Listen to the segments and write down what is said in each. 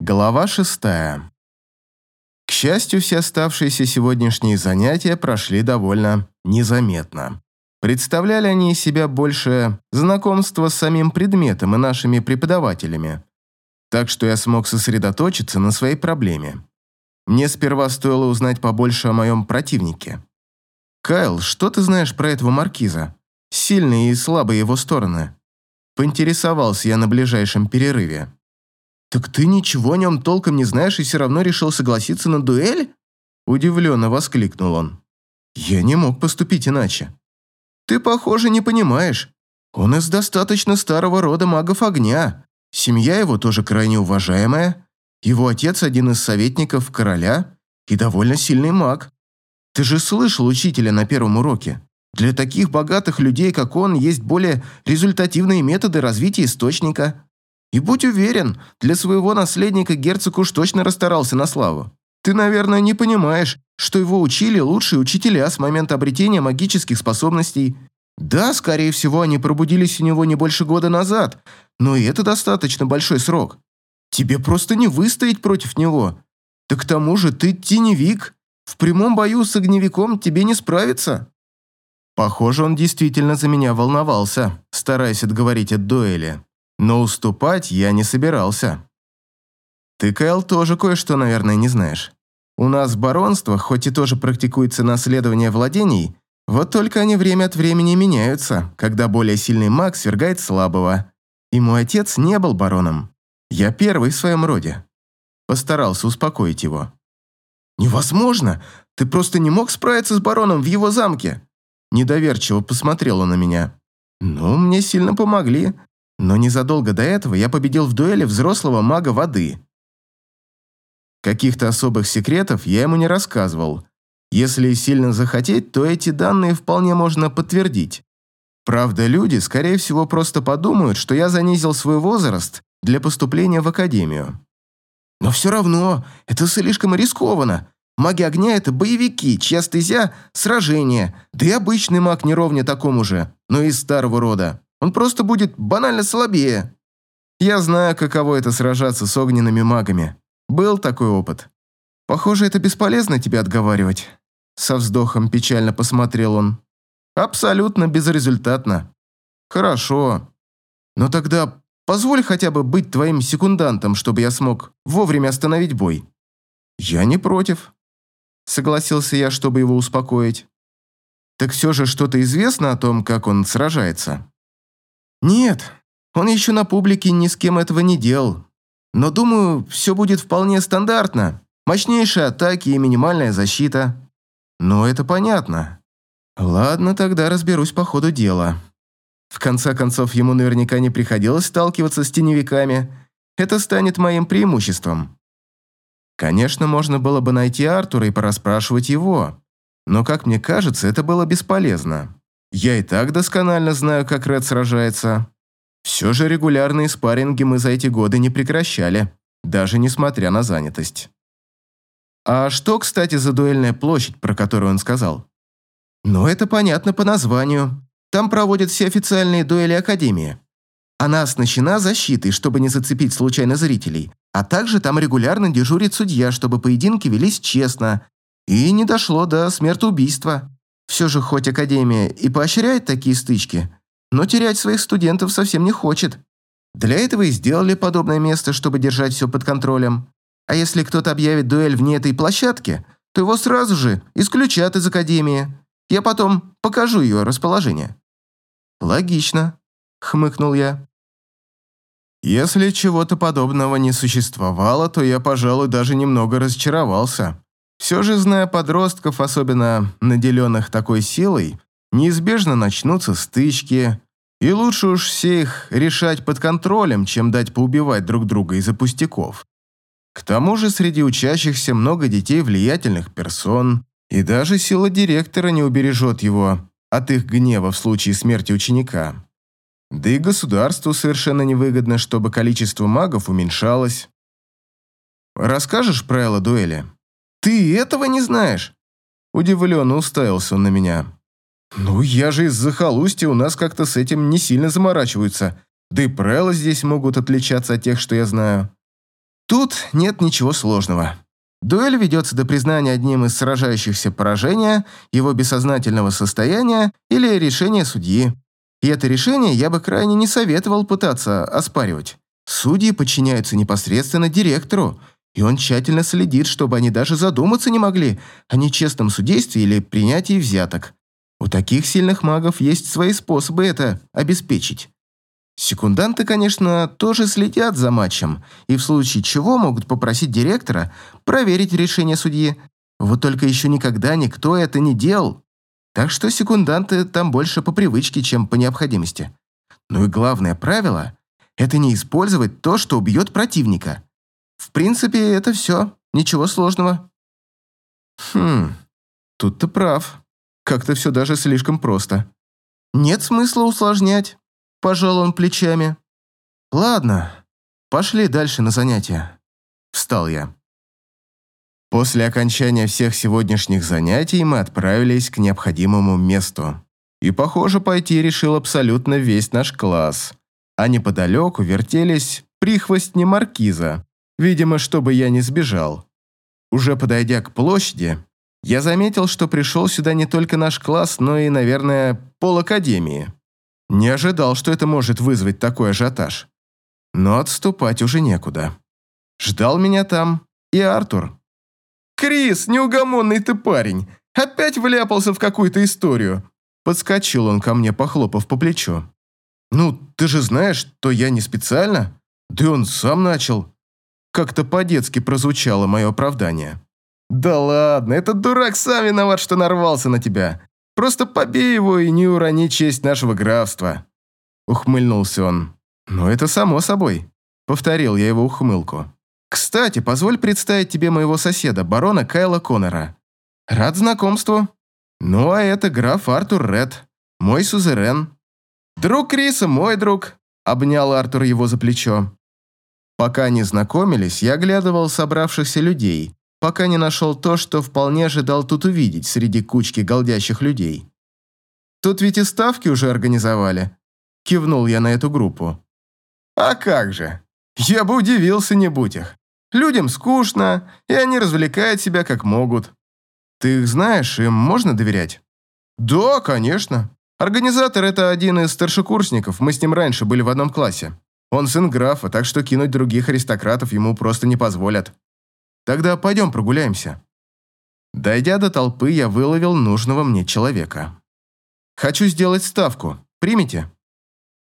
Глава шестая. К счастью, все оставшиеся сегодняшние занятия прошли довольно незаметно. Представляли они из себя больше знакомство с самим предметом и нашими преподавателями. Так что я смог сосредоточиться на своей проблеме. Мне сперва стоило узнать побольше о моем противнике. «Кайл, что ты знаешь про этого маркиза? Сильные и слабые его стороны?» Поинтересовался я на ближайшем перерыве. «Так ты ничего о нем толком не знаешь и все равно решил согласиться на дуэль?» Удивленно воскликнул он. «Я не мог поступить иначе. Ты, похоже, не понимаешь. Он из достаточно старого рода магов огня. Семья его тоже крайне уважаемая. Его отец один из советников короля и довольно сильный маг. Ты же слышал учителя на первом уроке. Для таких богатых людей, как он, есть более результативные методы развития источника. И будь уверен, для своего наследника герцог уж точно расстарался на славу. Ты, наверное, не понимаешь, что его учили лучшие учителя с момента обретения магических способностей. Да, скорее всего, они пробудились у него не больше года назад, но и это достаточно большой срок. Тебе просто не выстоять против него. Да к тому же ты теневик. В прямом бою с огневиком тебе не справиться. Похоже, он действительно за меня волновался, стараясь отговорить от дуэли но уступать я не собирался. Ты, Кэл, тоже кое-что, наверное, не знаешь. У нас в баронствах, хоть и тоже практикуется наследование владений, вот только они время от времени меняются, когда более сильный маг свергает слабого. И мой отец не был бароном. Я первый в своем роде. Постарался успокоить его. «Невозможно! Ты просто не мог справиться с бароном в его замке!» Недоверчиво посмотрел он на меня. «Ну, мне сильно помогли. Но незадолго до этого я победил в дуэли взрослого мага воды. Каких-то особых секретов я ему не рассказывал. Если сильно захотеть, то эти данные вполне можно подтвердить. Правда, люди, скорее всего, просто подумают, что я занизил свой возраст для поступления в академию. Но все равно, это слишком рискованно. Маги огня – это боевики, чья стезя – сражение, да и обычный маг не ровня такому же, но из старого рода. Он просто будет банально слабее. Я знаю, каково это сражаться с огненными магами. Был такой опыт. Похоже, это бесполезно тебе отговаривать. Со вздохом печально посмотрел он. Абсолютно безрезультатно. Хорошо. Но тогда позволь хотя бы быть твоим секундантом, чтобы я смог вовремя остановить бой. Я не против. Согласился я, чтобы его успокоить. Так все же что-то известно о том, как он сражается? Нет, он еще на публике ни с кем этого не делал. Но думаю, все будет вполне стандартно. Мощнейшие атаки и минимальная защита. Но это понятно. Ладно, тогда разберусь по ходу дела. В конце концов, ему наверняка не приходилось сталкиваться с теневиками. Это станет моим преимуществом. Конечно, можно было бы найти Артура и порасспрашивать его. Но, как мне кажется, это было бесполезно. Я и так досконально знаю, как Ред сражается. Все же регулярные спарринги мы за эти годы не прекращали, даже несмотря на занятость. А что, кстати, за дуэльная площадь, про которую он сказал? Ну, это понятно по названию. Там проводят все официальные дуэли Академии. Она оснащена защитой, чтобы не зацепить случайно зрителей, а также там регулярно дежурит судья, чтобы поединки велись честно и не дошло до смертоубийства. Все же хоть Академия и поощряет такие стычки, но терять своих студентов совсем не хочет. Для этого и сделали подобное место, чтобы держать все под контролем. А если кто-то объявит дуэль вне этой площадки, то его сразу же исключат из Академии. Я потом покажу ее расположение». «Логично», — хмыкнул я. «Если чего-то подобного не существовало, то я, пожалуй, даже немного разочаровался. Все же, зная подростков, особенно наделенных такой силой, неизбежно начнутся стычки, и лучше уж все их решать под контролем, чем дать поубивать друг друга из-за пустяков. К тому же среди учащихся много детей влиятельных персон, и даже сила директора не убережет его от их гнева в случае смерти ученика. Да и государству совершенно невыгодно, чтобы количество магов уменьшалось. «Расскажешь правила дуэли?» «Ты этого не знаешь?» Удивленно уставился он на меня. «Ну, я же из захолустья, у нас как-то с этим не сильно заморачиваются. Да и правила здесь могут отличаться от тех, что я знаю». Тут нет ничего сложного. Дуэль ведется до признания одним из сражающихся поражения, его бессознательного состояния или решения судьи. И это решение я бы крайне не советовал пытаться оспаривать. Судьи подчиняются непосредственно директору, и он тщательно следит, чтобы они даже задуматься не могли о нечестном судействе или принятии взяток. У таких сильных магов есть свои способы это обеспечить. Секунданты, конечно, тоже следят за матчем и в случае чего могут попросить директора проверить решение судьи. Вот только еще никогда никто это не делал. Так что секунданты там больше по привычке, чем по необходимости. Ну и главное правило – это не использовать то, что убьет противника. В принципе, это все. Ничего сложного. Хм, тут ты прав. Как-то все даже слишком просто. Нет смысла усложнять. Пожал он плечами. Ладно, пошли дальше на занятия. Встал я. После окончания всех сегодняшних занятий мы отправились к необходимому месту. И, похоже, пойти решил абсолютно весь наш класс. А неподалеку вертелись прихвостни маркиза, видимо, чтобы я не сбежал. Уже подойдя к площади, я заметил, что пришел сюда не только наш класс, но и, наверное, пол академии. Не ожидал, что это может вызвать такой ажиотаж. Но отступать уже некуда. Ждал меня там и Артур. «Крис, неугомонный ты парень! Опять вляпался в какую-то историю!» Подскочил он ко мне, похлопав по плечу. «Ну, ты же знаешь, что я не специально. Да он сам начал». Как-то по-детски прозвучало мое оправдание. «Да ладно, этот дурак сам виноват, что нарвался на тебя. Просто побей его и не урони честь нашего графства». Ухмыльнулся он. «Ну, это само собой», — повторил я его ухмылку. «Кстати, позволь представить тебе моего соседа, барона Кайла Коннора. Рад знакомству. Ну, а это граф Артур Ред, мой сузерен. Друг Криса, мой друг», — обнял Артур его за плечо. Пока не знакомились, я оглядывал собравшихся людей, пока не нашел то, что вполне ожидал тут увидеть среди кучки голдящих людей. «Тут ведь и ставки уже организовали», – кивнул я на эту группу. «А как же? Я бы удивился, не будь их. Людям скучно, и они развлекают себя как могут. Ты их знаешь, им можно доверять?» «Да, конечно. Организатор – это один из старшекурсников, мы с ним раньше были в одном классе. Он сын графа, так что кинуть других аристократов ему просто не позволят. Тогда пойдем прогуляемся». Дойдя до толпы, я выловил нужного мне человека. «Хочу сделать ставку. Примите?»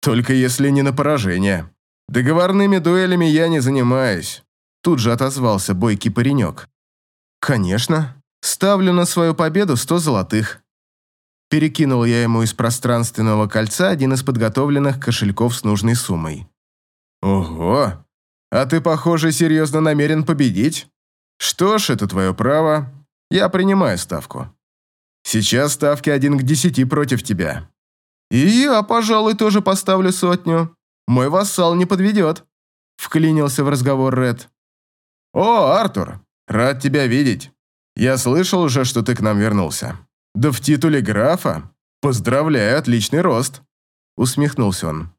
«Только если не на поражение. Договорными дуэлями я не занимаюсь», тут же отозвался бойкий паренек. «Конечно. Ставлю на свою победу сто золотых». Перекинул я ему из пространственного кольца один из подготовленных кошельков с нужной суммой. «Ого! А ты, похоже, серьезно намерен победить?» Что ж, это твое право. Я принимаю ставку. Сейчас ставки один к десяти против тебя. И я, пожалуй, тоже поставлю сотню. Мой вассал не подведет. Вклинился в разговор Ред. О, Артур, рад тебя видеть. Я слышал уже, что ты к нам вернулся. Да в титуле графа. Поздравляю, отличный рост. Усмехнулся он.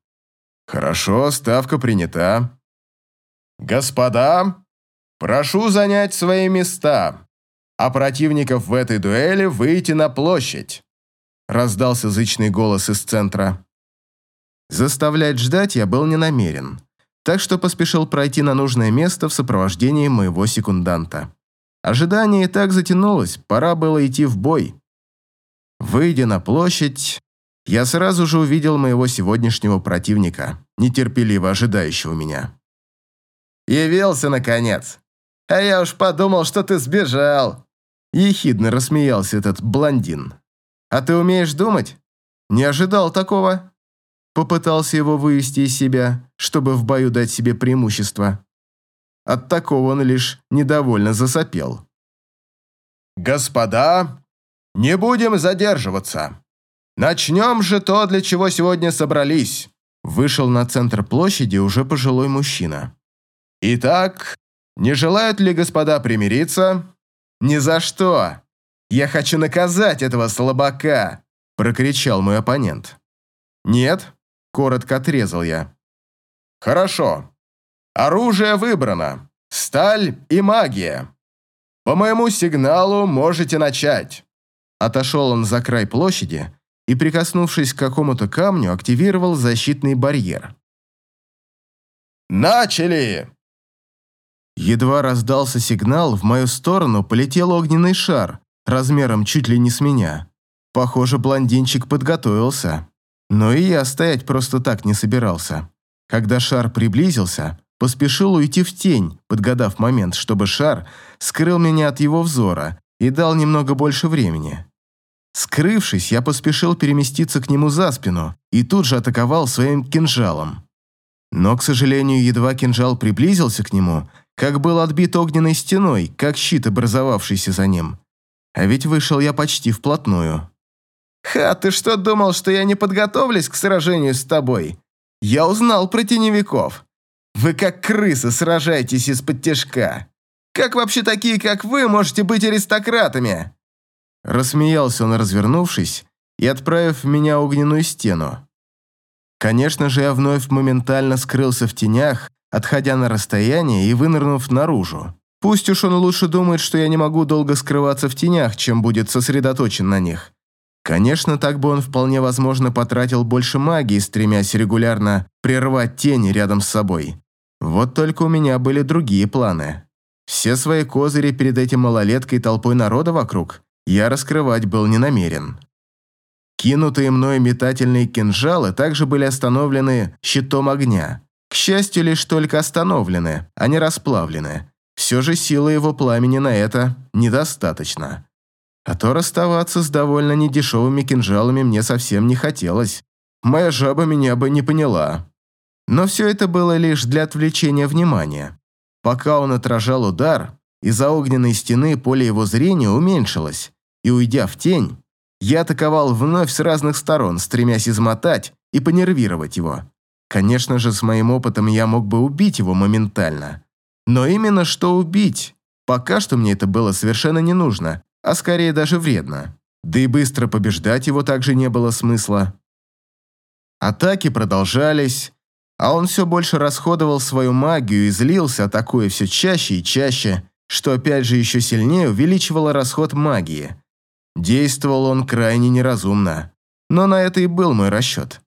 Хорошо, ставка принята. Господа, Прошу занять свои места, а противников в этой дуэли выйти на площадь. Раздался зычный голос из центра. Заставлять ждать я был не намерен, так что поспешил пройти на нужное место в сопровождении моего секунданта. Ожидание и так затянулось, пора было идти в бой. Выйдя на площадь, я сразу же увидел моего сегодняшнего противника, нетерпеливо ожидающего меня. «Явился, наконец!» А я уж подумал, что ты сбежал. Ехидно рассмеялся этот блондин. А ты умеешь думать? Не ожидал такого. Попытался его вывести из себя, чтобы в бою дать себе преимущество. От такого он лишь недовольно засопел. «Господа, не будем задерживаться. Начнем же то, для чего сегодня собрались», вышел на центр площади уже пожилой мужчина. «Итак, не желают ли господа примириться? Ни за что. Я хочу наказать этого слабака, прокричал мой оппонент. Нет, коротко отрезал я. Хорошо. Оружие выбрано. сталь и магия. По моему сигналу можете начать». Отошел он за край площади и, прикоснувшись к какому-то камню, активировал защитный барьер. «Начали!» Едва раздался сигнал, в мою сторону полетел огненный шар, размером чуть ли не с меня. Похоже, блондинчик подготовился. Но и я стоять просто так не собирался. Когда шар приблизился, поспешил уйти в тень, подгадав момент, чтобы шар скрыл меня от его взора и дал немного больше времени. Скрывшись, я поспешил переместиться к нему за спину и тут же атаковал своим кинжалом. Но, к сожалению, едва кинжал приблизился к нему, как был отбит огненной стеной, как щит, образовавшийся за ним. А ведь вышел я почти вплотную. «Ха, ты что думал, что я не подготовлюсь к сражению с тобой? Я узнал про теневиков. Вы как крысы сражаетесь из-под тяжка. Как вообще такие, как вы, можете быть аристократами?» Рассмеялся он, развернувшись и отправив в меня огненную стену. Конечно же, я вновь моментально скрылся в тенях, отходя на расстояние и вынырнув наружу. Пусть уж он лучше думает, что я не могу долго скрываться в тенях, чем будет сосредоточен на них. Конечно, так бы он вполне возможно потратил больше магии, стремясь регулярно прервать тени рядом с собой. Вот только у меня были другие планы. Все свои козыри перед этим малолеткой толпой народа вокруг я раскрывать был не намерен. Кинутые мной метательные кинжалы также были остановлены щитом огня. К счастью, лишь только остановлены, а не расплавлены. Все же силы его пламени на это недостаточно. А то расставаться с довольно недешевыми кинжалами мне совсем не хотелось. Моя жаба меня бы не поняла. Но все это было лишь для отвлечения внимания. Пока он отражал удар, из-за огненной стены поле его зрения уменьшилось, и, уйдя в тень, я атаковал вновь с разных сторон, стремясь измотать и понервировать его. Конечно же, с моим опытом я мог бы убить его моментально. Но именно что убить, пока что мне это было совершенно не нужно, а скорее даже вредно. Да и быстро побеждать его также не было смысла. Атаки продолжались, а он все больше расходовал свою магию и злился, атакуя все чаще и чаще, что опять же еще сильнее увеличивало расход магии. Действовал он крайне неразумно, но на это и был мой расчет.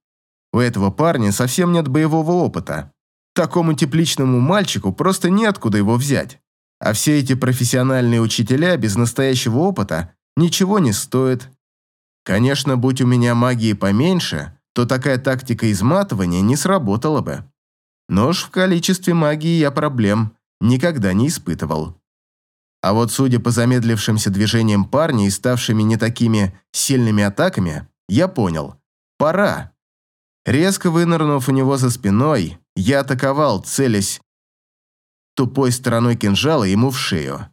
У этого парня совсем нет боевого опыта. Такому тепличному мальчику просто неоткуда его взять. А все эти профессиональные учителя без настоящего опыта ничего не стоят. Конечно, будь у меня магии поменьше, то такая тактика изматывания не сработала бы. Но уж в количестве магии я проблем никогда не испытывал. А вот судя по замедлившимся движениям парня и ставшими не такими сильными атаками, я понял. Пора. Резко вынырнув у него за спиной, я атаковал, целясь тупой стороной кинжала ему в шею.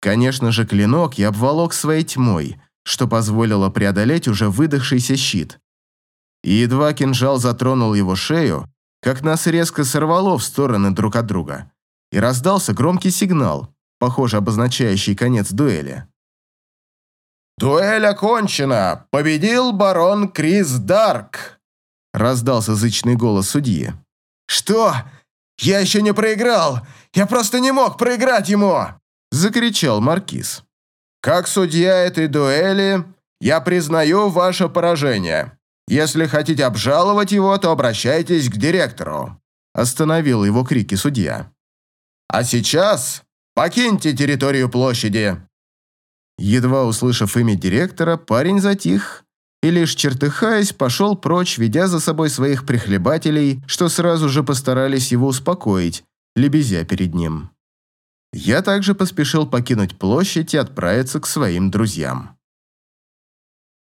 Конечно же, клинок я обволок своей тьмой, что позволило преодолеть уже выдохшийся щит. И едва кинжал затронул его шею, как нас резко сорвало в стороны друг от друга. И раздался громкий сигнал, похоже, обозначающий конец дуэли. «Дуэль окончена! Победил барон Крис Дарк!» раздался зычный голос судьи. «Что? Я еще не проиграл! Я просто не мог проиграть ему!» закричал Маркиз. «Как судья этой дуэли, я признаю ваше поражение. Если хотите обжаловать его, то обращайтесь к директору», остановил его крики судья. «А сейчас Покиньте территорию площади!» Едва услышав имя директора, парень затих и лишь чертыхаясь пошел прочь, ведя за собой своих прихлебателей, что сразу же постарались его успокоить, лебезя перед ним. Я также поспешил покинуть площадь и отправиться к своим друзьям.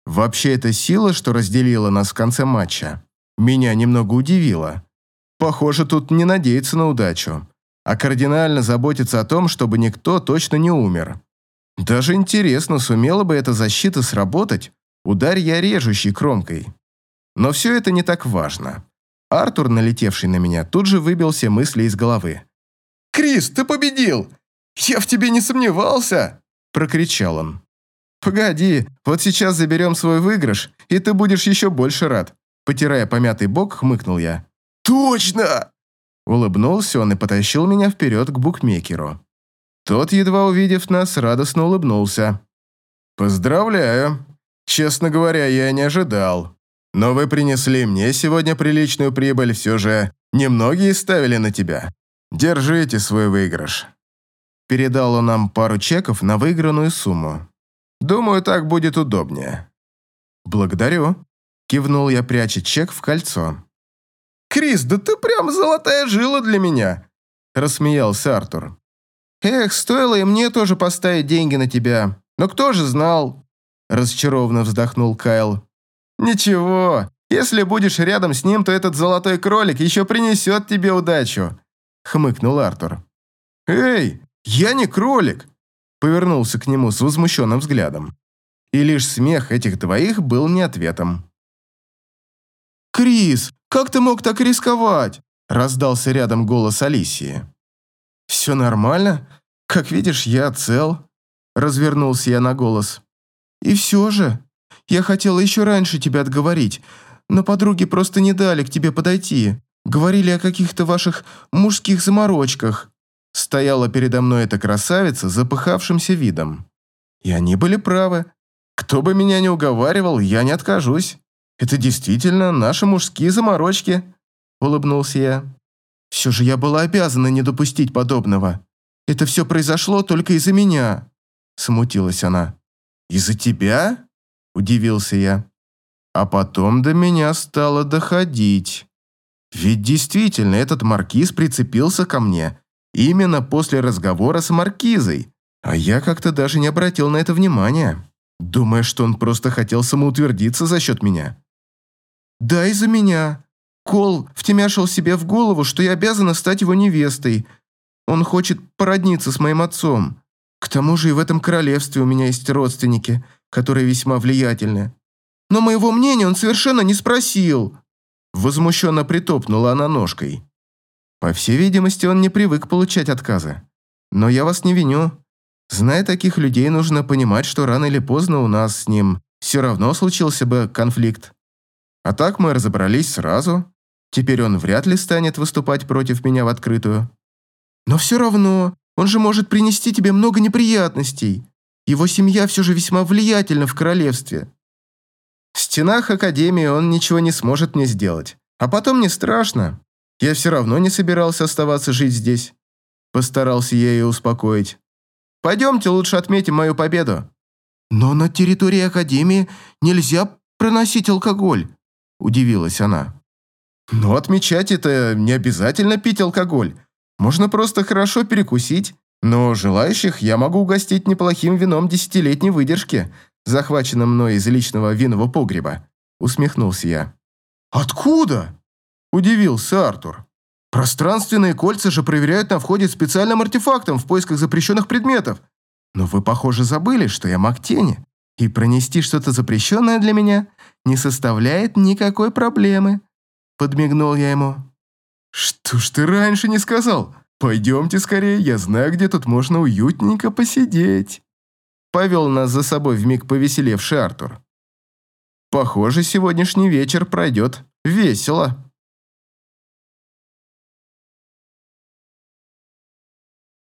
Вообще, эта сила, что разделила нас в конце матча, меня немного удивила. Похоже, тут не надеяться на удачу а кардинально заботиться о том, чтобы никто точно не умер. Даже интересно, сумела бы эта защита сработать, ударь я режущей кромкой. Но все это не так важно. Артур, налетевший на меня, тут же выбил все мысли из головы. «Крис, ты победил! Я в тебе не сомневался!» – прокричал он. «Погоди, вот сейчас заберем свой выигрыш, и ты будешь еще больше рад», – потирая помятый бок, хмыкнул я. «Точно!» Улыбнулся он и потащил меня вперед к букмекеру. Тот, едва увидев нас, радостно улыбнулся. «Поздравляю. Честно говоря, я не ожидал. Но вы принесли мне сегодня приличную прибыль, все же немногие ставили на тебя. Держите свой выигрыш». Передал он нам пару чеков на выигранную сумму. «Думаю, так будет удобнее». «Благодарю», – кивнул я, пряча чек в кольцо. «Крис, да ты прям золотая жила для меня!» – рассмеялся Артур. «Эх, стоило и мне тоже поставить деньги на тебя. Но кто же знал?» – разочарованно вздохнул Кайл. «Ничего, если будешь рядом с ним, то этот золотой кролик еще принесет тебе удачу», – хмыкнул Артур. «Эй, я не кролик!» – повернулся к нему с возмущенным взглядом. И лишь смех этих двоих был не ответом. «Крис, как ты мог так рисковать?» – раздался рядом голос Алисии. «Все нормально? Как видишь, я цел», – развернулся я на голос. «И все же, я хотела еще раньше тебя отговорить, но подруги просто не дали к тебе подойти. Говорили о каких-то ваших мужских заморочках». Стояла передо мной эта красавица с запыхавшимся видом. И они были правы. Кто бы меня не уговаривал, я не откажусь. Это действительно наши мужские заморочки, улыбнулся я. Все же я была обязана не допустить подобного. Это все произошло только из-за меня, смутилась она. Из-за тебя? Удивился я. А потом до меня стало доходить. Ведь действительно этот маркиз прицепился ко мне именно после разговора с маркизой, а я как-то даже не обратил на это внимания, думая, что он просто хотел самоутвердиться за счет меня. Да, из-за меня. Кол втемяшил себе в голову, что я обязана стать его невестой. Он хочет породниться с моим отцом. К тому же и в этом королевстве у меня есть родственники, которые весьма влиятельны. Но моего мнения он совершенно не спросил. Возмущенно притопнула она ножкой. По всей видимости, он не привык получать отказы. Но я вас не виню. Зная таких людей, нужно понимать, что рано или поздно у нас с ним все равно случился бы конфликт. А так мы разобрались сразу. Теперь он вряд ли станет выступать против меня в открытую. Но все равно, он же может принести тебе много неприятностей. Его семья все же весьма влиятельна в королевстве. В стенах Академии он ничего не сможет мне сделать. А потом не страшно. Я все равно не собирался оставаться жить здесь. Постарался я ее успокоить. Пойдемте лучше отметим мою победу. Но на территории Академии нельзя проносить алкоголь удивилась она. «Но отмечать это не обязательно пить алкоголь. Можно просто хорошо перекусить. Но желающих я могу угостить неплохим вином десятилетней выдержки, захваченным мной из личного винного погреба», усмехнулся я. «Откуда?» – удивился Артур. «Пространственные кольца же проверяют на входе специальным артефактом в поисках запрещенных предметов. Но вы, похоже, забыли, что я маг тени, и пронести что-то запрещенное для меня не составляет никакой проблемы», — подмигнул я ему. «Что ж ты раньше не сказал? Пойдемте скорее, я знаю, где тут можно уютненько посидеть». Повел нас за собой вмиг повеселевший Артур. «Похоже, сегодняшний вечер пройдет весело».